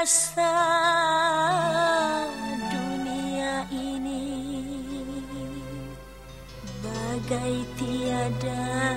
rasa dunia ini bagai tiada